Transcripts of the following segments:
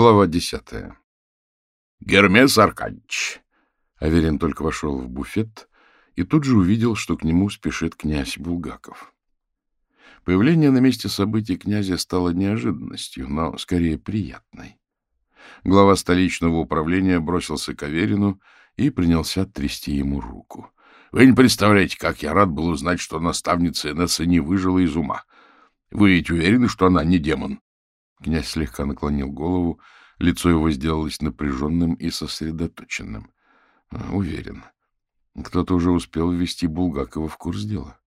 Глава десятая. Гермес Аркадьевич. Аверин только вошел в буфет и тут же увидел, что к нему спешит князь Булгаков. Появление на месте событий князя стало неожиданностью, но скорее приятной. Глава столичного управления бросился к Аверину и принялся трясти ему руку. — Вы не представляете, как я рад был узнать, что наставница Энесса не выжила из ума. Вы ведь уверены, что она не демон? Князь слегка наклонил голову, лицо его сделалось напряженным и сосредоточенным. — Уверен. Кто-то уже успел ввести Булгакова в курс дела.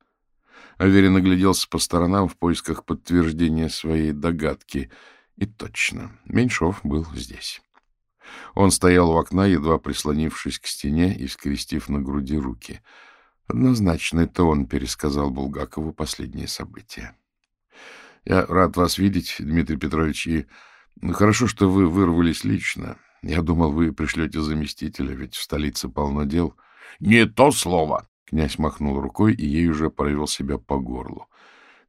Аверин огляделся по сторонам в поисках подтверждения своей догадки. И точно, Меньшов был здесь. Он стоял у окна, едва прислонившись к стене и скрестив на груди руки. Однозначно, это он пересказал Булгакову последние события. — Я рад вас видеть, Дмитрий Петрович, и хорошо, что вы вырвались лично. Я думал, вы пришлете заместителя, ведь в столице полно дел. — Не то слово! Князь махнул рукой и ей уже провел себя по горлу.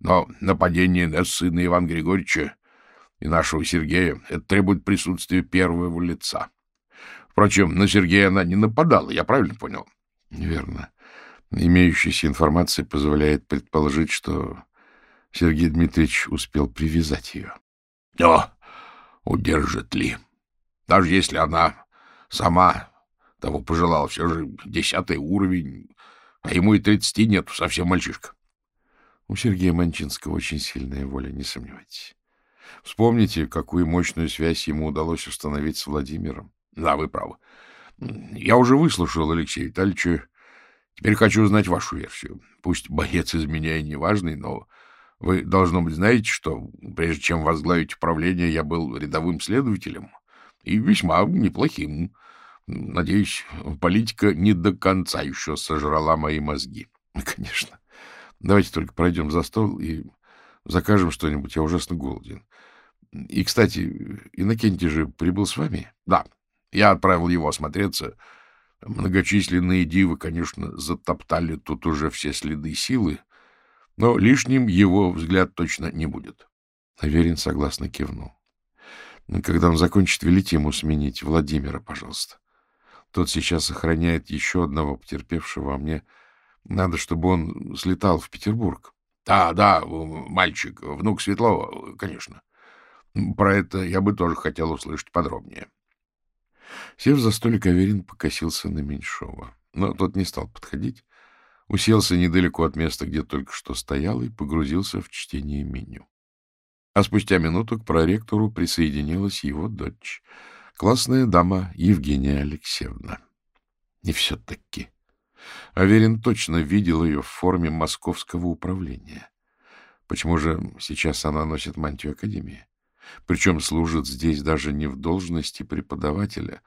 Но нападение на сына Ивана Григорьевича и нашего Сергея — это требует присутствия первого лица. Впрочем, на Сергея она не нападала, я правильно понял? — Верно. Имеющаяся информация позволяет предположить, что Сергей Дмитриевич успел привязать ее. — Но удержит ли? Даже если она сама того пожелала, все же десятый уровень, а ему и тридцати нет, совсем мальчишка. У Сергея Манчинского очень сильная воля, не сомневайтесь. Вспомните, какую мощную связь ему удалось установить с Владимиром. Да, вы правы. Я уже выслушал Алексея Витальевича. Теперь хочу узнать вашу версию. Пусть боец из меня и не важный, но вы, должно быть, знаете, что прежде чем возглавить управление, я был рядовым следователем и весьма неплохим. Надеюсь, политика не до конца еще сожрала мои мозги. Конечно. Давайте только пройдем за стол и закажем что-нибудь. Я ужасно голоден. И, кстати, Иннокентий же прибыл с вами? Да. Я отправил его осмотреться. Многочисленные дивы, конечно, затоптали тут уже все следы силы, но лишним его взгляд точно не будет. Аверин согласно кивнул. Ну, когда он закончит, велите ему сменить Владимира, пожалуйста. Тот сейчас охраняет еще одного потерпевшего, а мне надо, чтобы он слетал в Петербург. — Да, да, мальчик, внук Светлова, конечно. Про это я бы тоже хотел услышать подробнее. Сев за столик, Аверин покосился на Меньшова. Но тот не стал подходить, уселся недалеко от места, где только что стоял, и погрузился в чтение меню. А спустя минуту к проректору присоединилась его дочь — Классная дама Евгения Алексеевна. И все-таки. Аверин точно видел ее в форме московского управления. Почему же сейчас она носит мантию Академии? Причем служит здесь даже не в должности преподавателя.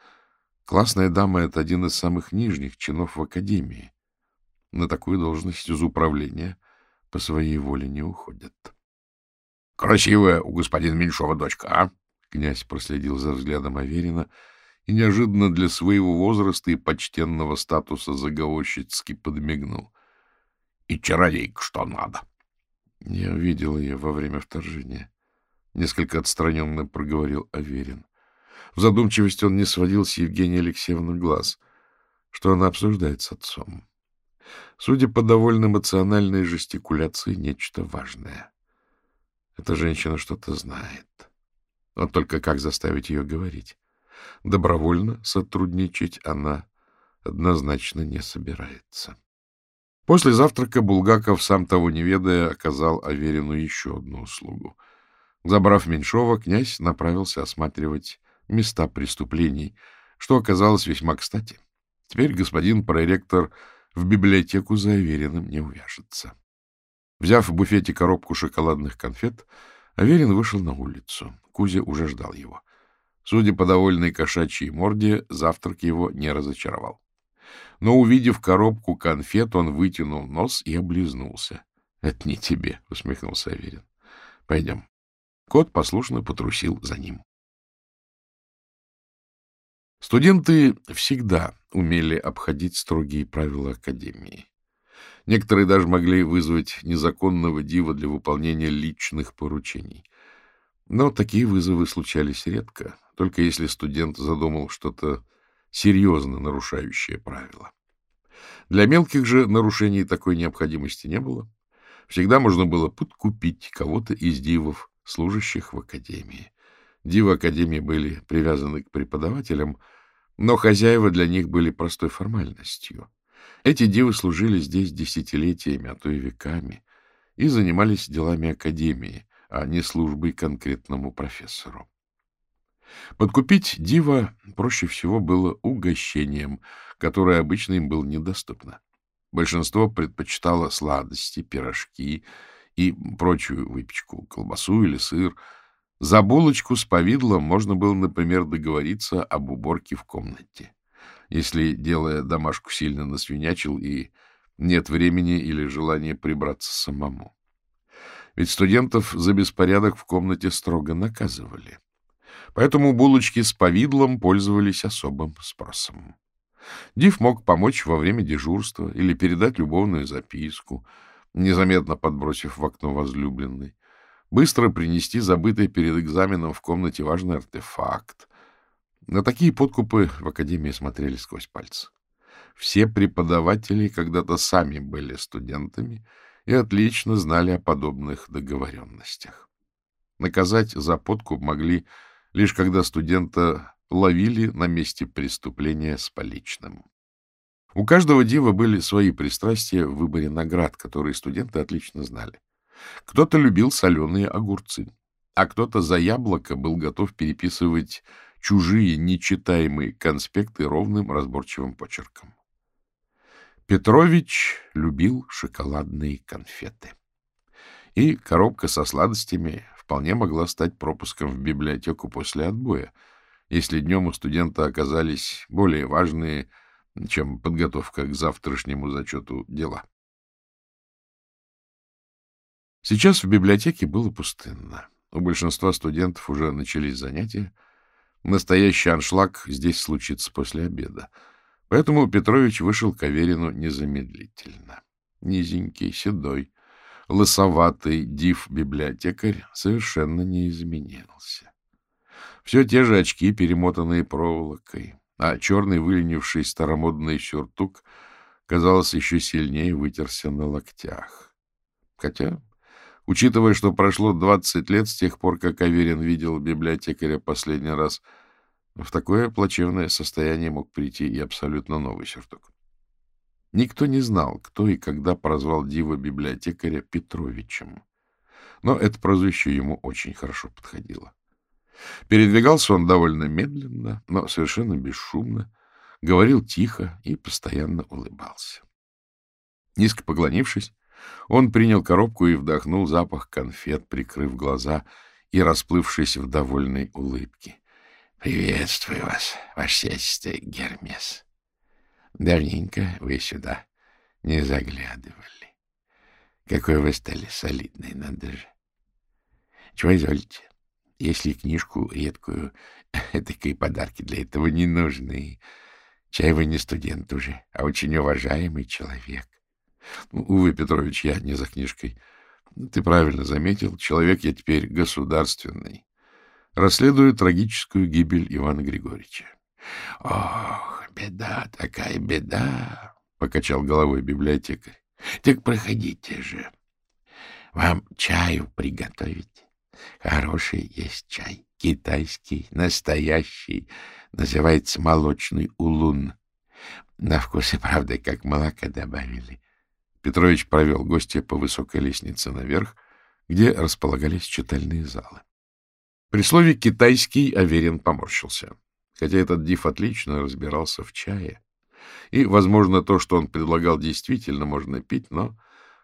Классная дама — это один из самых нижних чинов в Академии. На такую должность из управления по своей воле не уходят. — Красивая у господина Меньшова дочка, а? Князь проследил за взглядом Аверина и неожиданно для своего возраста и почтенного статуса заговорщицки подмигнул. — И чародейка что надо. Я видел ее во время вторжения. Несколько отстраненно проговорил Аверин. В задумчивости он не сводил с Евгенией Алексеевны глаз, что она обсуждает с отцом. Судя по довольно эмоциональной жестикуляции, нечто важное. Эта женщина что-то знает. Но только как заставить ее говорить? Добровольно сотрудничать она однозначно не собирается. После завтрака Булгаков, сам того не ведая, оказал Аверину еще одну услугу. Забрав Меньшова, князь направился осматривать места преступлений, что оказалось весьма кстати. Теперь господин проректор в библиотеку за Авериным не увяжется. Взяв в буфете коробку шоколадных конфет, Аверин вышел на улицу. Кузя уже ждал его. Судя по довольной кошачьей морде, завтрак его не разочаровал. Но, увидев коробку конфет, он вытянул нос и облизнулся. — Это не тебе, — усмехнулся Аверин. — Пойдем. Кот послушно потрусил за ним. Студенты всегда умели обходить строгие правила Академии. Некоторые даже могли вызвать незаконного дива для выполнения личных поручений — но такие вызовы случались редко. только если студент задумал что-то серьезно нарушающее правила. Для мелких же нарушений такой необходимости не было. Всегда можно было подкупить кого-то из дивов, служащих в академии. Дивы академии были привязаны к преподавателям, но хозяева для них были простой формальностью. Эти дивы служили здесь десятилетиями, а то и веками, и занимались делами академии, а не службой конкретному профессору. Подкупить дива проще всего было угощением, которое обычно им было недоступно. Большинство предпочитало сладости, пирожки и прочую выпечку, колбасу или сыр. За булочку с повидлом можно было, например, договориться об уборке в комнате, если, делая домашку, сильно насвинячил и нет времени или желания прибраться самому. Ведь студентов за беспорядок в комнате строго наказывали. Поэтому булочки с повидлом пользовались особым спросом. Див мог помочь во время дежурства или передать любовную записку, незаметно подбросив в окно возлюбленной, быстро принести забытый перед экзаменом в комнате важный артефакт. На такие подкупы в Академии смотрели сквозь пальцы. Все преподаватели когда-то сами были студентами и отлично знали о подобных договоренностях. Наказать за подкуп могли лишь когда студента ловили на месте преступления с поличным. У каждого дива были свои пристрастия в выборе наград, которые студенты отлично знали. Кто-то любил соленые огурцы, а кто-то за яблоко был готов переписывать чужие нечитаемые конспекты ровным разборчивым почерком. Петрович любил шоколадные конфеты. И коробка со сладостями вполне могла стать пропуском в библиотеку после отбоя, если днем у студента оказались более важные, чем подготовка к завтрашнему зачету дела. Сейчас в библиотеке было пустынно. У большинства студентов уже начались занятия. Настоящий аншлаг здесь случится после обеда. Поэтому Петрович вышел к Аверину незамедлительно. Низенький, седой, лысоватый див-библиотекарь совершенно не изменился. Все те же очки, перемотанные проволокой, а черный выленивший старомодный сюртук, казалось, еще сильнее вытерся на локтях. Хотя, учитывая, что прошло двадцать лет с тех пор, как Аверин видел библиотекаря последний раз, в такое плачевное состояние мог прийти и абсолютно новый сюртук. Никто не знал, кто и когда прозвал дива-библиотекаря Петровичем. Но это прозвище ему очень хорошо подходило. Передвигался он довольно медленно, но совершенно бесшумно, говорил тихо и постоянно улыбался. Низко поклонившись, он принял коробку и вдохнул запах конфет, прикрыв глаза и расплывшись в довольной улыбке. — Приветствую вас, ваше сельство Гермес. Давненько вы сюда не заглядывали. Какой вы стали солидный, надо же. Чего изволите? Если книжку редкую, такие подарки для этого не нужны. Чай вы не студент уже, а очень уважаемый человек. Ну, увы, Петрович, я не за книжкой. Ты правильно заметил, человек я теперь государственный. Расследую трагическую гибель Ивана Григорьевича. — Ох, беда, такая беда! — покачал головой библиотекарь. — Так проходите же. Вам чаю приготовить? Хороший есть чай, китайский, настоящий, называется молочный улун. На вкус и правда, как молока добавили. Петрович провел гостя по высокой лестнице наверх, где располагались читальные залы. При слове «китайский» Аверин поморщился, хотя этот див отлично разбирался в чае. И, возможно, то, что он предлагал, действительно можно пить, но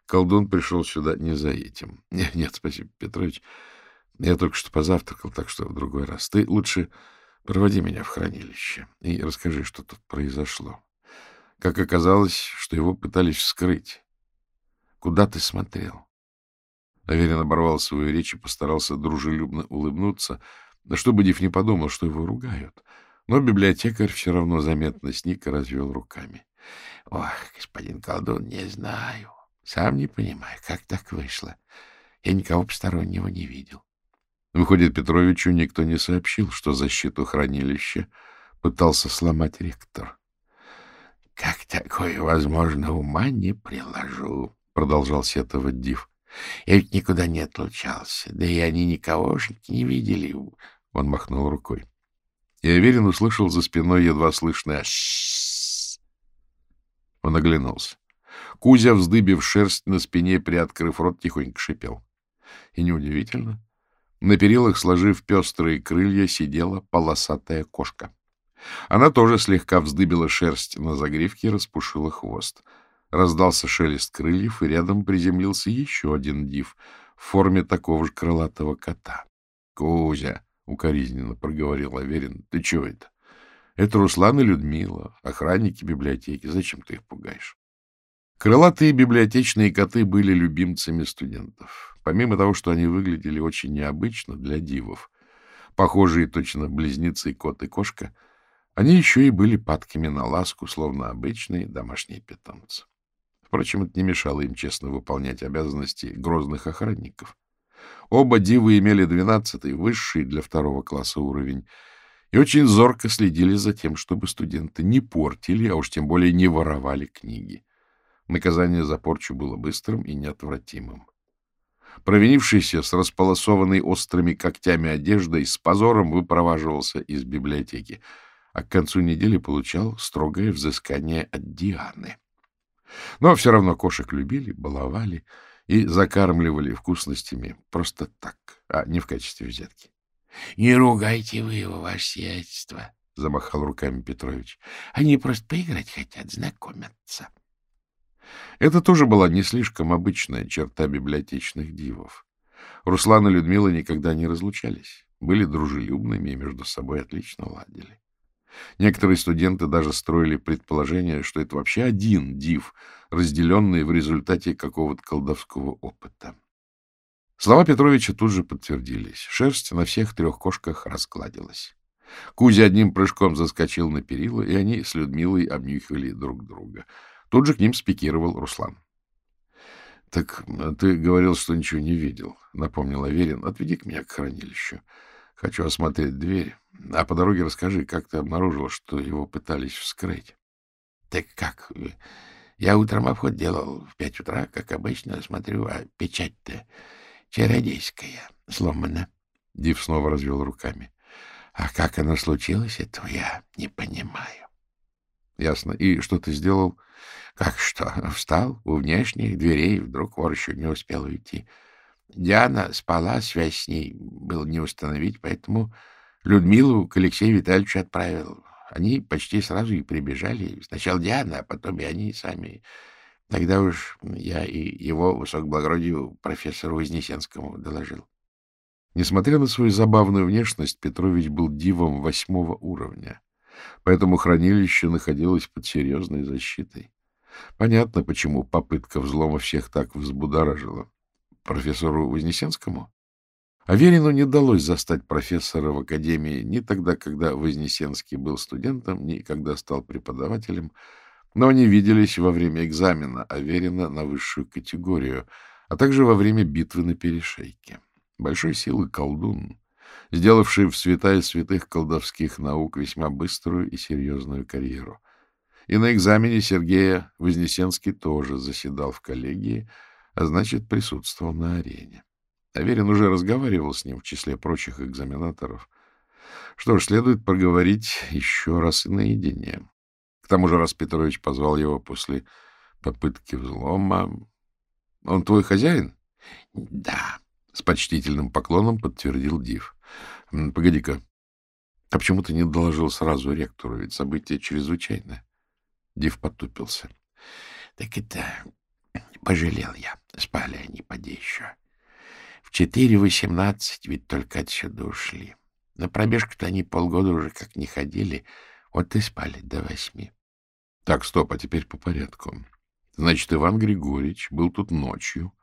колдун пришел сюда не за этим. Нет, нет спасибо, Петрович. Я только что позавтракал, так что в другой раз. Ты лучше проводи меня в хранилище и расскажи, что тут произошло. Как оказалось, что его пытались вскрыть. Куда ты смотрел? Аверин оборвал свою речь и постарался дружелюбно улыбнуться, чтобы Див не подумал, что его ругают. Но библиотекарь все равно заметно сник и развел руками. — Ох, господин колдун, не знаю. Сам не понимаю, как так вышло. Я никого постороннего не видел. Выходит, Петровичу никто не сообщил, что защиту хранилища пытался сломать ректор. — Как такое возможно, ума не приложу, — продолжал сетовать Див. — Я ведь никуда не отлучался, да и они никогошеньки не видели. Он махнул рукой. И Аверин услышал за спиной едва слышное «Ш-ш-ш». Он оглянулся. Кузя, вздыбив шерсть на спине, приоткрыв рот, тихонько шипел. И неудивительно. На перилах, сложив пестрые крылья, сидела полосатая кошка. Она тоже слегка вздыбила шерсть на загривке и распушила хвост. Раздался шелест крыльев, и рядом приземлился еще один див в форме такого же крылатого кота. — Кузя! — укоризненно проговорил Аверин. — Ты чего это? Это Руслан и Людмила, охранники библиотеки. Зачем ты их пугаешь? Крылатые библиотечные коты были любимцами студентов. Помимо того, что они выглядели очень необычно для дивов, похожие точно близнецы кот и кошка, они еще и были падкими на ласку, словно обычные домашние питомцы. Впрочем, это не мешало им честно выполнять обязанности грозных охранников. Оба дивы имели двенадцатый, высший для второго класса уровень, и очень зорко следили за тем, чтобы студенты не портили, а уж тем более не воровали книги. Наказание за порчу было быстрым и неотвратимым. Провинившийся с располосованной острыми когтями одеждой с позором выпроваживался из библиотеки, а к концу недели получал строгое взыскание от Дианы. Но все равно кошек любили, баловали и закармливали вкусностями просто так, а не в качестве взятки. — Не ругайте вы его, ваше сиятельство, — замахал руками Петрович. — Они просто поиграть хотят, знакомятся. — это тоже была не слишком обычная черта библиотечных дивов. Руслан и Людмила никогда не разлучались, были дружелюбными и между собой отлично ладили. Некоторые студенты даже строили предположение, что это вообще один див, разделенный в результате какого-то колдовского опыта. Слова Петровича тут же подтвердились. Шерсть на всех трех кошках раскладилась. Кузя одним прыжком заскочил на перила, и они с Людмилой обнюхивали друг друга — Тут же к ним спикировал Руслан. — Так ты говорил, что ничего не видел, — напомнил Аверин. — Отведи-ка меня к хранилищу. Хочу осмотреть дверь. А по дороге расскажи, как ты обнаружил, что его пытались вскрыть. — Так как? Я утром обход делал в пять утра, как обычно, смотрю, а печать-то чародейская, сломана. Див снова развел руками. — А как оно случилось, этого я не понимаю. — Ясно. И что ты сделал? — как что? Встал у внешних дверей, вдруг вор еще не успел уйти. Диана спала, связь с ней было не установить, поэтому Людмилу к Алексею Витальевичу отправил. Они почти сразу и прибежали. Сначала Диана, а потом и они сами. Тогда уж я и его высокоблагородию профессору Вознесенскому доложил. Несмотря на свою забавную внешность, Петрович был дивом восьмого уровня, поэтому хранилище находилось под серьезной защитой. Понятно, почему попытка взлома всех так взбудоражила. Профессору Вознесенскому? Аверину не удалось застать профессора в академии ни тогда, когда Вознесенский был студентом, ни когда стал преподавателем, но они виделись во время экзамена Аверина на высшую категорию, а также во время битвы на перешейке. Большой силы колдун, сделавший в святая святых колдовских наук весьма быструю и серьезную карьеру — и на экзамене Сергея Вознесенский тоже заседал в коллегии, а значит, присутствовал на арене. Аверин уже разговаривал с ним в числе прочих экзаменаторов. Что ж, следует проговорить еще раз и наедине. К тому же, раз Петрович позвал его после попытки взлома... — Он твой хозяин? — Да, — с почтительным поклоном подтвердил Див. — Погоди-ка, а почему ты не доложил сразу ректору? Ведь событие чрезвычайное. Див потупился. — Так это пожалел я. Спали они поди еще. В четыре восемнадцать ведь только отсюда ушли. На пробежку-то они полгода уже как не ходили. Вот и спали до восьми. Так, стоп, а теперь по порядку. Значит, Иван Григорьевич был тут ночью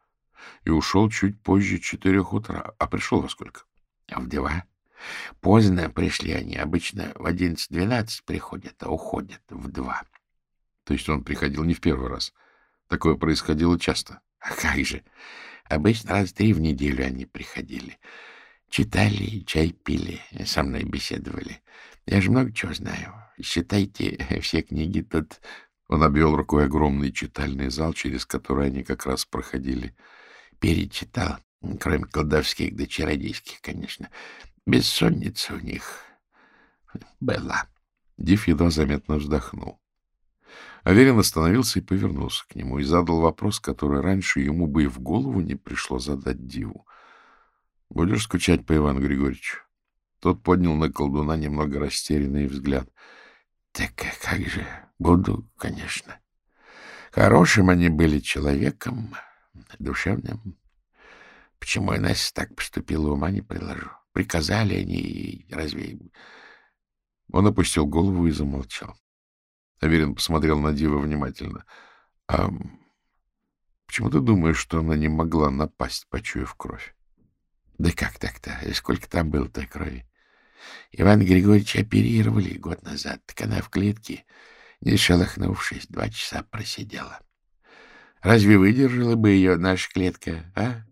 и ушел чуть позже четырех утра. А пришел во сколько? В два. Поздно пришли они. Обычно в одиннадцать-двенадцать приходят, а уходят в два. То есть он приходил не в первый раз. Такое происходило часто. А как же? Обычно раз три в неделю они приходили. читали, чай пили, со мной беседовали. Я же много чего знаю. Считайте, все книги тут... Он обвел рукой огромный читальный зал, через который они как раз проходили. Перечитал, кроме колдовских да чародейских, конечно. Бессонница у них была. Див едва заметно вздохнул. Аверин остановился и повернулся к нему и задал вопрос, который раньше ему бы и в голову не пришло задать Диву. — Будешь скучать по Ивану Григорьевичу? Тот поднял на колдуна немного растерянный взгляд. — Так как же? Буду, конечно. Хорошим они были человеком, душевным. Почему я нас так поступила, ума не приложу. Приказали они, разве... Он опустил голову и замолчал. Аверин посмотрел на Дива внимательно. — А почему ты думаешь, что она не могла напасть, почуяв кровь? — Да как так-то? Сколько там было той крови? Иван Григорьевич оперировали год назад, так она в клетке, не шелохнувшись, два часа просидела. Разве выдержала бы ее наша клетка, а?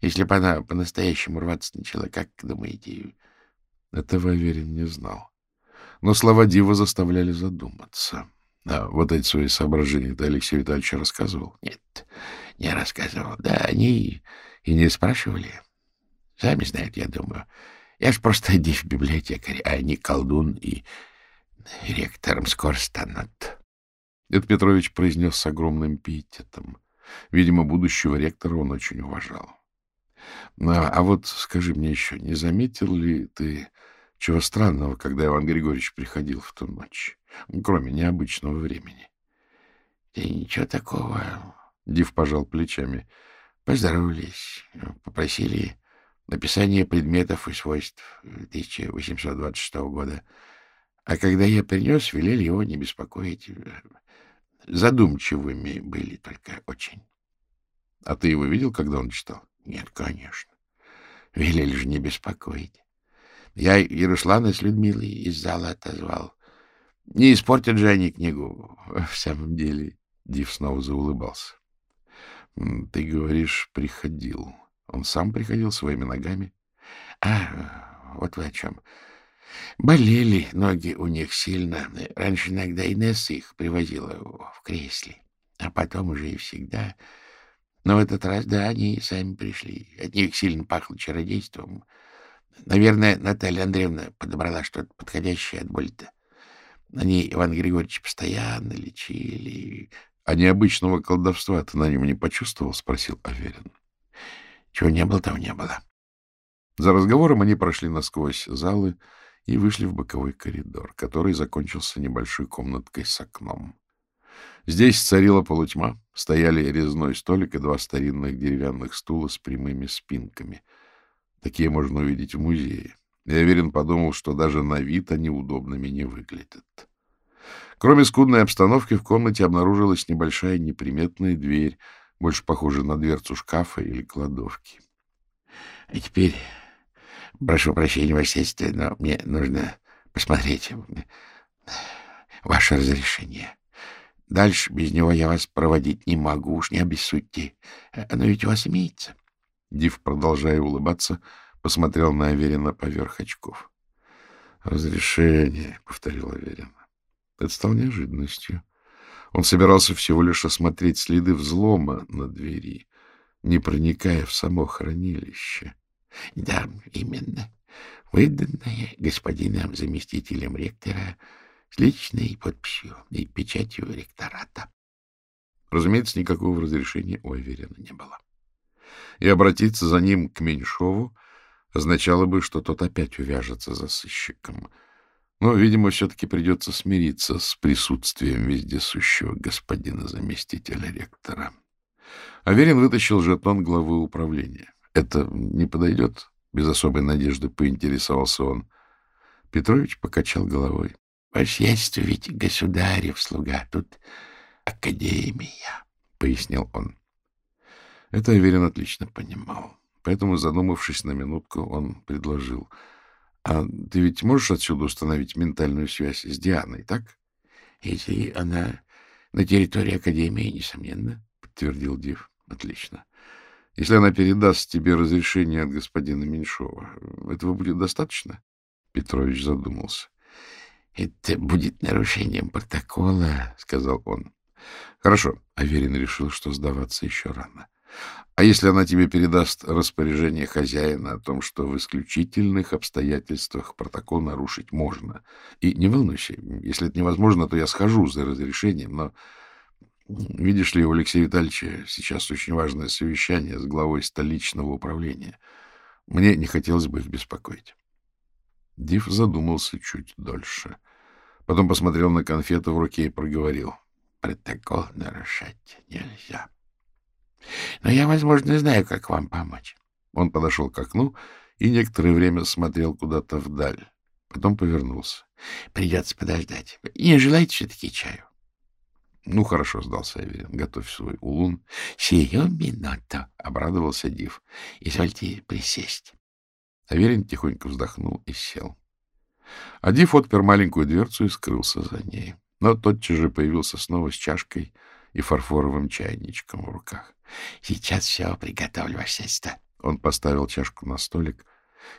Если бы она по-настоящему рваться начала, как думаете? Этого Аверин не знал. Но слова Дива заставляли задуматься. А вот эти свои соображения ты Алексей Витальевич рассказывал? Нет, не рассказывал. Да, они и не спрашивали. Сами знают, я думаю. Я ж просто див-библиотекарь, а не колдун и ректором скоро станут. Это Петрович произнес с огромным пиететом. Видимо, будущего ректора он очень уважал. А, а вот скажи мне еще, не заметил ли ты чего странного, когда Иван Григорьевич приходил в ту ночь, кроме необычного времени? — Да ничего такого. Див пожал плечами. Поздоровались, попросили написание предметов и свойств 1826 года. А когда я принес, велели его не беспокоить. Задумчивыми были только очень. — А ты его видел, когда он читал? — Нет, конечно. Велели же не беспокоить. Я Яруслана с Людмилой из зала отозвал. Не испортят же они книгу, в самом деле. Див снова заулыбался. — Ты говоришь, приходил. Он сам приходил своими ногами? — А, вот вы о чем. Болели ноги у них сильно. Раньше иногда Инесса их привозила в кресле, а потом уже и всегда. Но в этот раз, да, они и сами пришли. От них сильно пахло чародейством. Наверное, Наталья Андреевна подобрала что-то подходящее от боли-то. Они Иван Григорьевич постоянно лечили. — А необычного колдовства ты на нем не почувствовал? — спросил Аверин. — Чего не было, того не было. За разговором они прошли насквозь залы и вышли в боковой коридор, который закончился небольшой комнаткой с окном. Здесь царила полутьма, стояли резной столик и два старинных деревянных стула с прямыми спинками. Такие можно увидеть в музее. Я уверен, подумал, что даже на вид они удобными не выглядят. Кроме скудной обстановки, в комнате обнаружилась небольшая неприметная дверь, больше похожая на дверцу шкафа или кладовки. — А теперь, прошу прощения, ваше сельство, но мне нужно посмотреть ваше разрешение. Дальше без него я вас проводить не могу, уж не обессудьте. Оно ведь у вас имеется. Див, продолжая улыбаться, посмотрел на Аверина поверх очков. — Разрешение, — повторил Аверин. Это стало неожиданностью. Он собирался всего лишь осмотреть следы взлома на двери, не проникая в само хранилище. — Да, именно. Выданное господином заместителем ректора с личной подписью и печатью ректората. Разумеется, никакого разрешения у Аверина не было. И обратиться за ним к Меньшову означало бы, что тот опять увяжется за сыщиком. Но, видимо, все-таки придется смириться с присутствием вездесущего господина заместителя ректора. Аверин вытащил жетон главы управления. «Это не подойдет?» — без особой надежды поинтересовался он. Петрович покачал головой. — Ваше сиятельство ведь государев слуга, тут академия, — пояснил он. Это Аверин отлично понимал. Поэтому, задумавшись на минутку, он предложил. — А ты ведь можешь отсюда установить ментальную связь с Дианой, так? — Если она на территории Академии, несомненно, — подтвердил Див. — Отлично. Если она передаст тебе разрешение от господина Меньшова, этого будет достаточно? Петрович задумался. — Это будет нарушением протокола, — сказал он. — Хорошо. Аверин решил, что сдаваться еще рано. А если она тебе передаст распоряжение хозяина о том, что в исключительных обстоятельствах протокол нарушить можно? И не волнуйся, если это невозможно, то я схожу за разрешением, но... Видишь ли, у Алексея Витальевича сейчас очень важное совещание с главой столичного управления. Мне не хотелось бы их беспокоить. Див задумался чуть дольше. Потом посмотрел на конфету в руке и проговорил. Протокол нарушать нельзя. Но я, возможно, знаю, как вам помочь. Он подошел к окну и некоторое время смотрел куда-то вдаль. Потом повернулся. — Придется подождать. Не желаете все-таки чаю? — Ну, хорошо, — сдался Аверин. — Готовь свой улун. — Сию минуту, — обрадовался Див. — Извольте присесть. Аверин тихонько вздохнул и сел. А Див отпер маленькую дверцу и скрылся за ней. Но тотчас же появился снова с чашкой и фарфоровым чайничком в руках. — Сейчас все приготовлю, ваше сестра. Он поставил чашку на столик,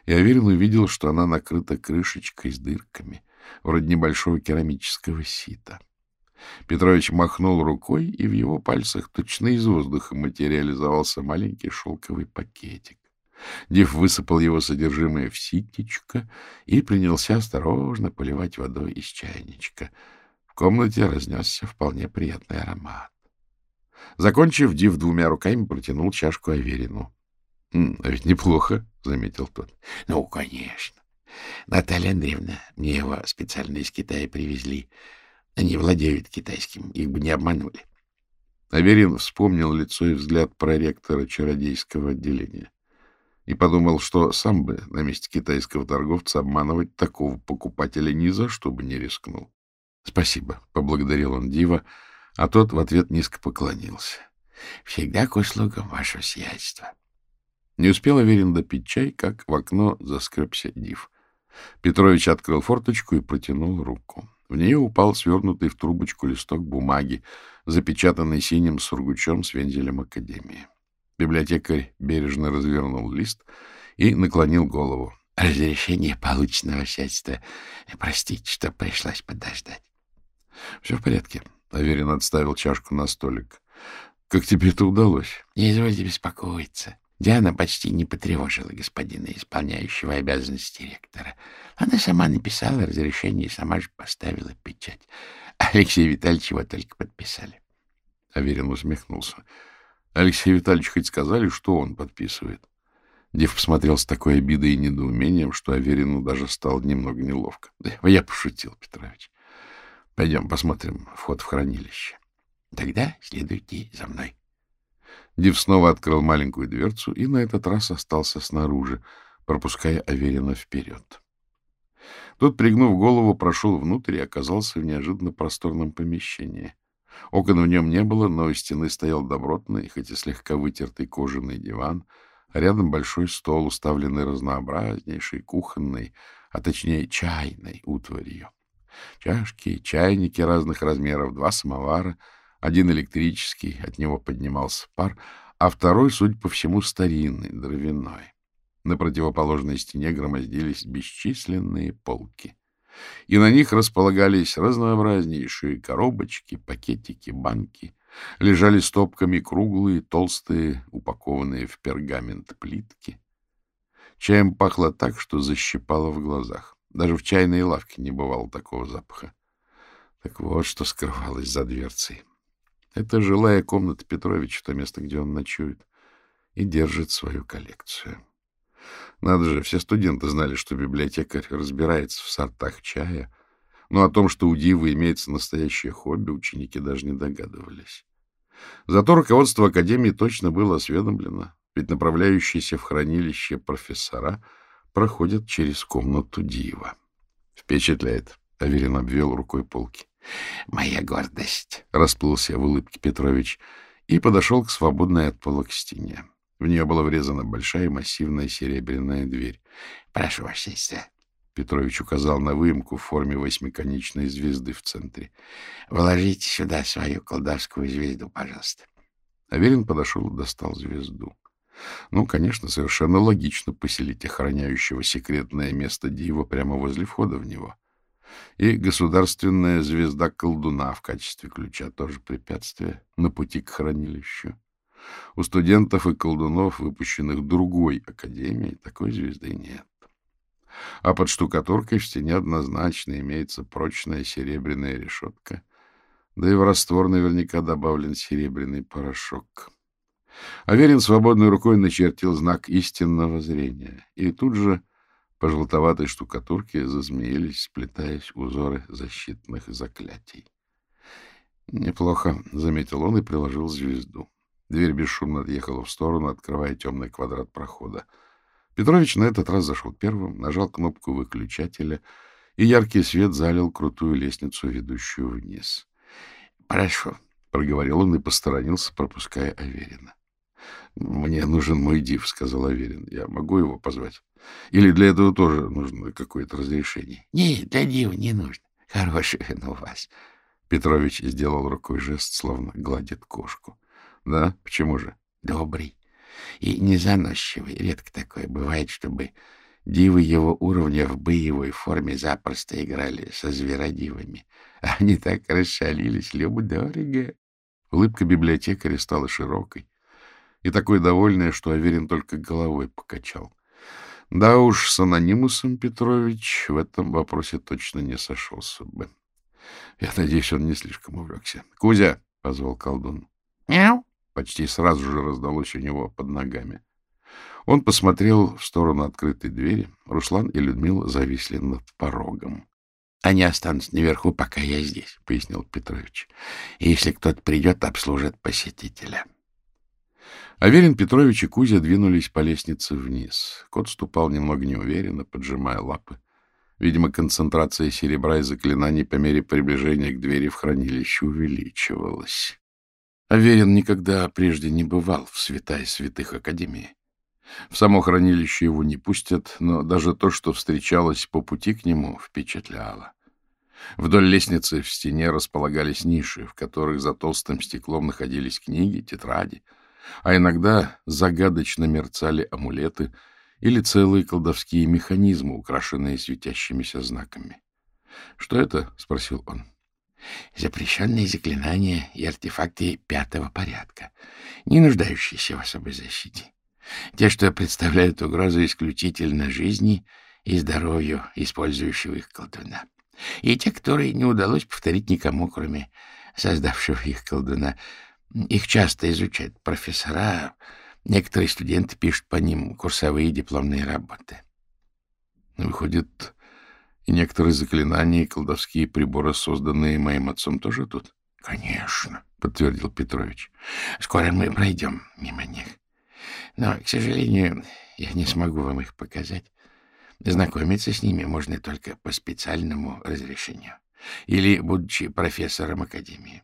и Аверин увидел, что она накрыта крышечкой с дырками, вроде небольшого керамического сита. Петрович махнул рукой, и в его пальцах точно из воздуха материализовался маленький шелковый пакетик. Див высыпал его содержимое в ситечко и принялся осторожно поливать водой из чайничка. В комнате разнесся вполне приятный аромат. Закончив, Див двумя руками протянул чашку Аверину. — А ведь неплохо, — заметил тот. — Ну, конечно. Наталья Андреевна, мне его специально из Китая привезли. Они владеют китайским, их бы не обманули. Аверин вспомнил лицо и взгляд проректора чародейского отделения и подумал, что сам бы на месте китайского торговца обманывать такого покупателя ни за что бы не рискнул. — Спасибо, — поблагодарил он Дива, а тот в ответ низко поклонился. — Всегда к услугам, ваше сиятельство. Не успел Аверин допить чай, как в окно заскребся Див. Петрович открыл форточку и протянул руку. В нее упал свернутый в трубочку листок бумаги, запечатанный синим сургучом с вензелем Академии. Библиотекарь бережно развернул лист и наклонил голову. — Разрешение полученного счастья. Простите, что пришлось подождать. — Все в порядке. Аверин отставил чашку на столик. — Как тебе это удалось? — Не извольте беспокоиться. Диана почти не потревожила господина, исполняющего обязанности ректора. Она сама написала разрешение и сама же поставила печать. Алексей Витальевич его только подписали. Аверин усмехнулся. Алексей Витальевич хоть сказали, что он подписывает? Дев посмотрел с такой обидой и недоумением, что Аверину даже стало немного неловко. Я пошутил, Петрович. Пойдем посмотрим вход в хранилище. Тогда следуйте за мной. Див снова открыл маленькую дверцу и на этот раз остался снаружи, пропуская Аверина вперед. Тот, пригнув голову, прошел внутрь и оказался в неожиданно просторном помещении. Окон в нем не было, но у стены стоял добротный, хоть и слегка вытертый кожаный диван, а рядом большой стол, уставленный разнообразнейшей кухонной, а точнее чайной утварью. Чашки, чайники разных размеров, два самовара — один электрический, от него поднимался пар, а второй, судя по всему, старинный, дровяной. На противоположной стене громоздились бесчисленные полки. И на них располагались разнообразнейшие коробочки, пакетики, банки. Лежали стопками круглые, толстые, упакованные в пергамент плитки. Чаем пахло так, что защипало в глазах. Даже в чайной лавке не бывало такого запаха. Так вот, что скрывалось за дверцей. Это жилая комната Петровича, то место, где он ночует, и держит свою коллекцию. Надо же, все студенты знали, что библиотекарь разбирается в сортах чая, но о том, что у Дивы имеется настоящее хобби, ученики даже не догадывались. Зато руководство Академии точно было осведомлено, ведь направляющиеся в хранилище профессора проходят через комнату Дива. Впечатляет, — Аверин обвел рукой полки. — Моя гордость, — расплылся в улыбке Петрович и подошел к свободной от пола к стене. В нее была врезана большая массивная серебряная дверь. — Прошу, ваше сестра. Петрович указал на выемку в форме восьмиконечной звезды в центре. — Вложите сюда свою колдовскую звезду, пожалуйста. Аверин подошел и достал звезду. Ну, конечно, совершенно логично поселить охраняющего секретное место Дива прямо возле входа в него. И государственная звезда колдуна в качестве ключа тоже препятствие на пути к хранилищу. У студентов и колдунов, выпущенных другой академией, такой звезды нет. А под штукатуркой в стене однозначно имеется прочная серебряная решетка, да и в раствор наверняка добавлен серебряный порошок. Аверин свободной рукой начертил знак истинного зрения, и тут же по желтоватой штукатурке зазмеились, сплетаясь узоры защитных заклятий. «Неплохо», — заметил он и приложил звезду. Дверь бесшумно отъехала в сторону, открывая темный квадрат прохода. Петрович на этот раз зашел первым, нажал кнопку выключателя, и яркий свет залил крутую лестницу, ведущую вниз. — Хорошо, — проговорил он и посторонился, пропуская Аверина. — Мне нужен мой див, — сказал Аверин. — Я могу его позвать? Или для этого тоже нужно какое-то разрешение? — Нет, для дива не нужно. Хороший он у вас. Петрович сделал рукой жест, словно гладит кошку. — Да? Почему же? — Добрый и незаносчивый. Редко такое бывает, чтобы дивы его уровня в боевой форме запросто играли со зверодивами. Они так расшалились, любо-дорого. Улыбка библиотекаря стала широкой и такой довольная, что Аверин только головой покачал. Да уж, с анонимусом Петрович в этом вопросе точно не сошелся бы. Я надеюсь, он не слишком увлекся. — Кузя! — позвал колдун. — Мяу! Почти сразу же раздалось у него под ногами. Он посмотрел в сторону открытой двери. Руслан и Людмила зависли над порогом. — Они останутся наверху, пока я здесь, — пояснил Петрович. — И если кто-то придет, обслужат посетителя. Аверин Петрович и Кузя двинулись по лестнице вниз. Кот ступал немного неуверенно, поджимая лапы. Видимо, концентрация серебра и заклинаний по мере приближения к двери в хранилище увеличивалась. Аверин никогда прежде не бывал в святая святых Академии. В само хранилище его не пустят, но даже то, что встречалось по пути к нему, впечатляло. Вдоль лестницы в стене располагались ниши, в которых за толстым стеклом находились книги, тетради — а иногда загадочно мерцали амулеты или целые колдовские механизмы, украшенные светящимися знаками. — Что это? — спросил он. — Запрещенные заклинания и артефакты пятого порядка, не нуждающиеся в особой защите. Те, что представляют угрозу исключительно жизни и здоровью использующего их колдуна. И те, которые не удалось повторить никому, кроме создавшего их колдуна, их часто изучают профессора, некоторые студенты пишут по ним курсовые дипломные работы. Выходит, и некоторые заклинания и колдовские приборы, созданные моим отцом, тоже тут? — Конечно, — подтвердил Петрович. — Скоро мы пройдем мимо них. Но, к сожалению, я не смогу вам их показать. Знакомиться с ними можно только по специальному разрешению или будучи профессором Академии.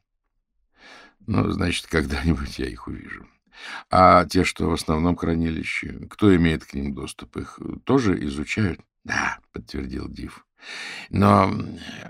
Ну, значит, когда-нибудь я их увижу. А те, что в основном хранилище, кто имеет к ним доступ, их тоже изучают? — Да, — подтвердил Див. Но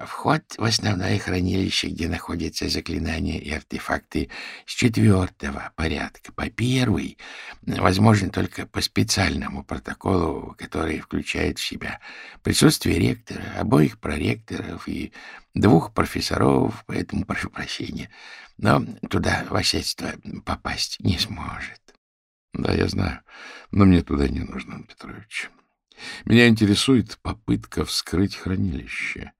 вход в основное хранилище, где находятся заклинания и артефакты с четвертого порядка по первый, возможен только по специальному протоколу, который включает в себя присутствие ректора, обоих проректоров и двух профессоров, поэтому прошу прощения. Но туда восседство попасть не сможет. — Да, я знаю, но мне туда не нужно, Петрович. Меня интересует попытка вскрыть хранилище.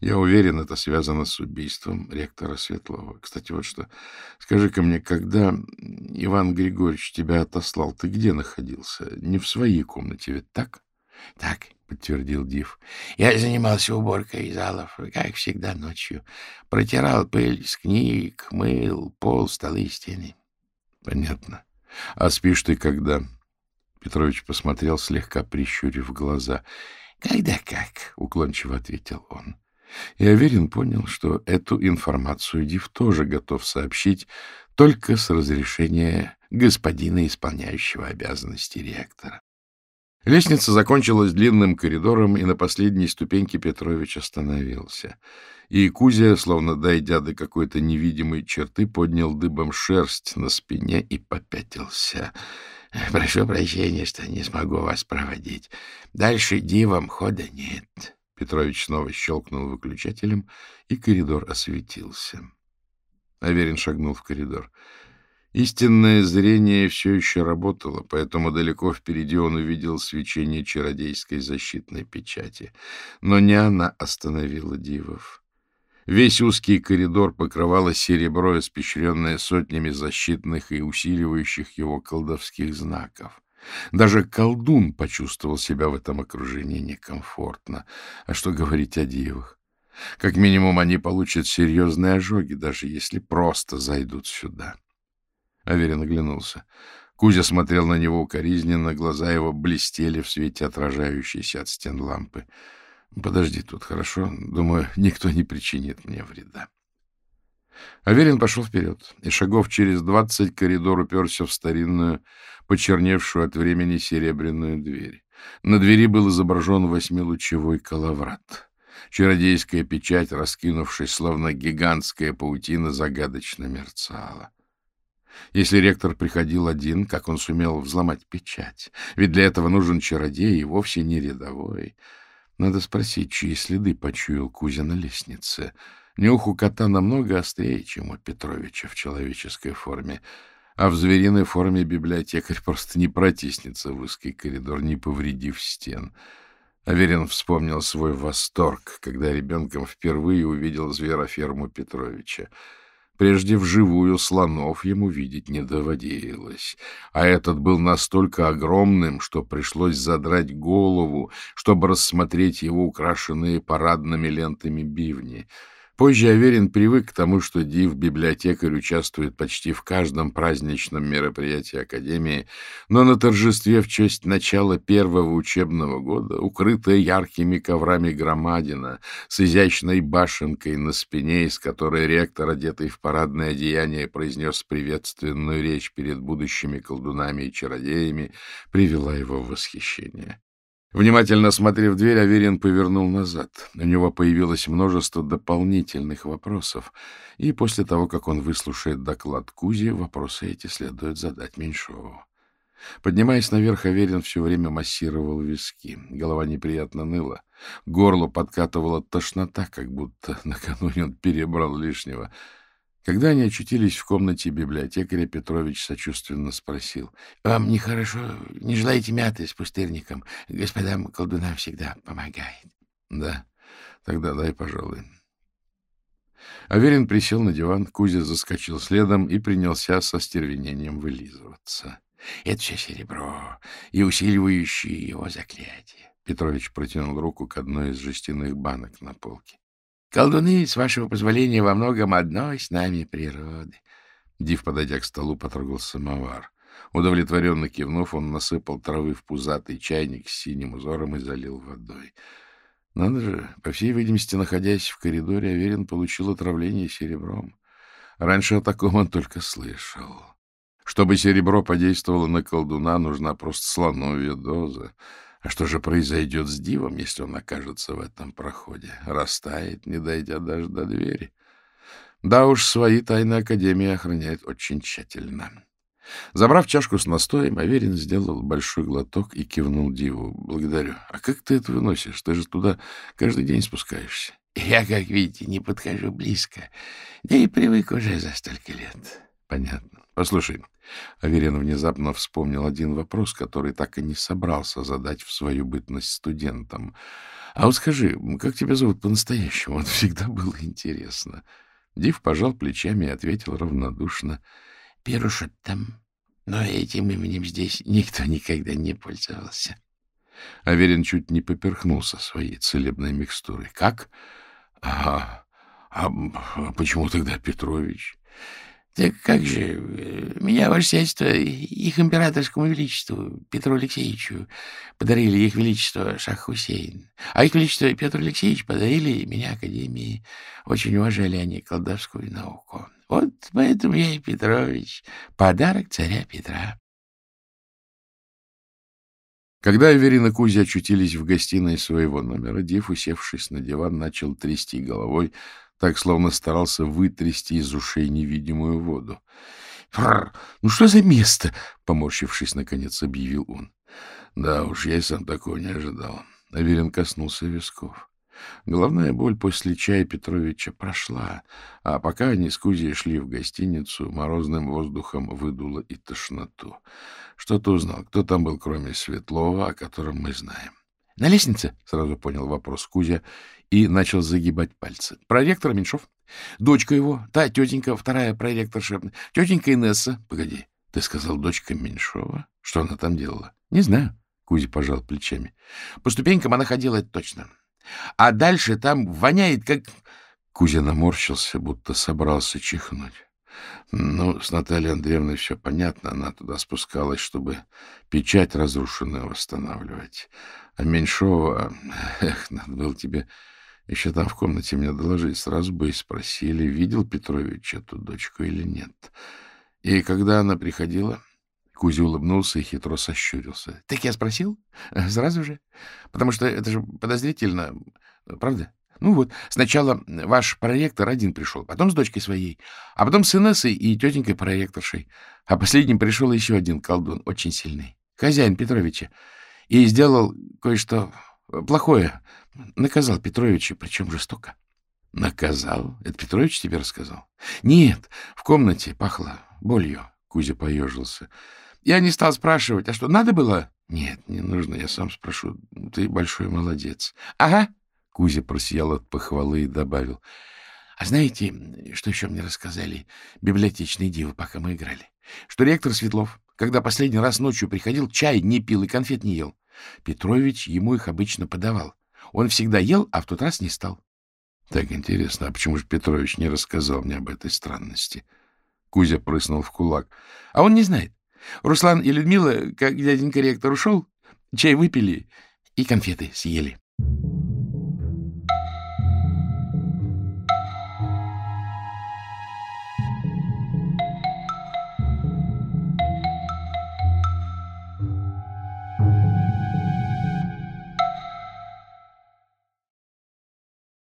Я уверен, это связано с убийством ректора Светлова. Кстати, вот что. Скажи-ка мне, когда Иван Григорьевич тебя отослал, ты где находился? Не в своей комнате, ведь так? — Так, — подтвердил Див. — Я занимался уборкой залов, как всегда, ночью. Протирал пыль с книг, мыл пол, столы и стены. — Понятно. А спишь ты когда? Петрович посмотрел, слегка прищурив глаза. — Когда как? — уклончиво ответил он. И Аверин понял, что эту информацию Див тоже готов сообщить только с разрешения господина, исполняющего обязанности ректора. Лестница закончилась длинным коридором, и на последней ступеньке Петрович остановился. И Кузя, словно дойдя до какой-то невидимой черты, поднял дыбом шерсть на спине и попятился — Прошу прощения, что не смогу вас проводить. Дальше дивам хода нет. Петрович снова щелкнул выключателем, и коридор осветился. Аверин шагнул в коридор. Истинное зрение все еще работало, поэтому далеко впереди он увидел свечение чародейской защитной печати. Но не она остановила дивов. Весь узкий коридор покрывало серебро, испещренное сотнями защитных и усиливающих его колдовских знаков. Даже колдун почувствовал себя в этом окружении некомфортно. А что говорить о дивах? Как минимум, они получат серьезные ожоги, даже если просто зайдут сюда. Аверин оглянулся. Кузя смотрел на него укоризненно, глаза его блестели в свете отражающейся от стен лампы. — Подожди тут, хорошо? Думаю, никто не причинит мне вреда. Аверин пошел вперед, и шагов через двадцать коридор уперся в старинную, почерневшую от времени серебряную дверь. На двери был изображен восьмилучевой коловрат. Чародейская печать, раскинувшись, словно гигантская паутина, загадочно мерцала. Если ректор приходил один, как он сумел взломать печать? Ведь для этого нужен чародей и вовсе не рядовой. Надо спросить, чьи следы почуял Кузя на лестнице. Нюх у кота намного острее, чем у Петровича в человеческой форме, а в звериной форме библиотекарь просто не протиснется в узкий коридор, не повредив стен. Аверин вспомнил свой восторг, когда ребенком впервые увидел звероферму Петровича. Прежде вживую слонов ему видеть не доводилось, а этот был настолько огромным, что пришлось задрать голову, чтобы рассмотреть его украшенные парадными лентами бивни — Позже Аверин привык к тому, что Див-библиотекарь участвует почти в каждом праздничном мероприятии Академии, но на торжестве в честь начала первого учебного года, укрытая яркими коврами громадина, с изящной башенкой на спине, из которой ректор, одетый в парадное одеяние, произнес приветственную речь перед будущими колдунами и чародеями, привела его в восхищение. Внимательно осмотрев дверь, Аверин повернул назад. У него появилось множество дополнительных вопросов, и после того, как он выслушает доклад Кузи, вопросы эти следует задать Меньшову. Поднимаясь наверх, Аверин все время массировал виски. Голова неприятно ныла. Горло подкатывала тошнота, как будто накануне он перебрал лишнего — когда они очутились в комнате библиотекаря, Петрович сочувственно спросил. — Вам нехорошо? Не желаете мяты с пустырником? Господам колдунам всегда помогает. — Да, тогда дай, пожалуй. Аверин присел на диван, Кузя заскочил следом и принялся со стервенением вылизываться. — Это все серебро и усиливающие его заклятие. Петрович протянул руку к одной из жестяных банок на полке. Колдуны, с вашего позволения, во многом одной с нами природы. Див, подойдя к столу, потрогал самовар. Удовлетворенно кивнув, он насыпал травы в пузатый чайник с синим узором и залил водой. Надо же, по всей видимости, находясь в коридоре, Аверин получил отравление серебром. Раньше о таком он только слышал. Чтобы серебро подействовало на колдуна, нужна просто слоновья доза. А что же произойдет с Дивом, если он окажется в этом проходе? Растает, не дойдя даже до двери. Да уж, свои тайны Академия охраняет очень тщательно. Забрав чашку с настоем, Аверин сделал большой глоток и кивнул Диву. — Благодарю. А как ты это выносишь? Ты же туда каждый день спускаешься. — Я, как видите, не подхожу близко. Да и привык уже за столько лет. — Понятно. Послушай, Аверин внезапно вспомнил один вопрос, который так и не собрался задать в свою бытность студентом. А вот скажи, как тебя зовут по-настоящему? Вот всегда было интересно. Див пожал плечами и ответил равнодушно. — Перушет там. Но этим именем здесь никто никогда не пользовался. Аверин чуть не поперхнулся своей целебной микстурой. — Как? А, а почему тогда Петрович? — Так как же, э, меня, ваше сиятельство, их императорскому величеству Петру Алексеевичу подарили их величество Шах Хусейн, а их величество Петр Алексеевич подарили меня Академии. Очень уважали они колдовскую науку. Вот поэтому я и Петрович. Подарок царя Петра. Когда Аверин и Кузя очутились в гостиной своего номера, Див, усевшись на диван, начал трясти головой, так, словно старался вытрясти из ушей невидимую воду. Ну что за место? Поморщившись, наконец, объявил он. Да уж, я и сам такого не ожидал. Аверин коснулся висков. Головная боль после чая Петровича прошла, а пока они с Кузей шли в гостиницу, морозным воздухом выдуло и тошноту. Что-то узнал, кто там был, кроме Светлова, о котором мы знаем. — На лестнице? — сразу понял вопрос Кузя и начал загибать пальцы. — Проректор Меньшов. Дочка его, та тетенька, вторая проректорша, тетенька Инесса. — Погоди, ты сказал дочка Меньшова? Что она там делала? — Не знаю. Кузя пожал плечами. — По ступенькам она ходила, это точно. А дальше там воняет, как... Кузя наморщился, будто собрался чихнуть. Ну, с Натальей Андреевной все понятно. Она туда спускалась, чтобы печать разрушенную восстанавливать. А Меньшова... Эх, надо было тебе еще там в комнате мне доложить. Сразу бы и спросили, видел Петрович эту дочку или нет. И когда она приходила... Кузя улыбнулся и хитро сощурился. — Так я спросил? Сразу же? Потому что это же подозрительно, правда? Ну вот, сначала ваш проректор один пришел, потом с дочкой своей, а потом с Инессой и тетенькой проректоршей. А последним пришел еще один колдун, очень сильный, хозяин Петровича, и сделал кое-что плохое. Наказал Петровича, причем жестоко. — Наказал? Это Петрович тебе рассказал? — Нет, в комнате пахло болью. Кузя поежился. Я не стал спрашивать, а что, надо было? Нет, не нужно, я сам спрошу. Ты большой молодец. Ага. Кузя просиял от похвалы и добавил. А знаете, что еще мне рассказали библиотечные дивы, пока мы играли? Что ректор Светлов, когда последний раз ночью приходил, чай не пил и конфет не ел. Петрович ему их обычно подавал. Он всегда ел, а в тот раз не стал. Так интересно, а почему же Петрович не рассказал мне об этой странности? Кузя прыснул в кулак. А он не знает. Руслан и Людмила, как дяденька ректор ушел, чай выпили и конфеты съели.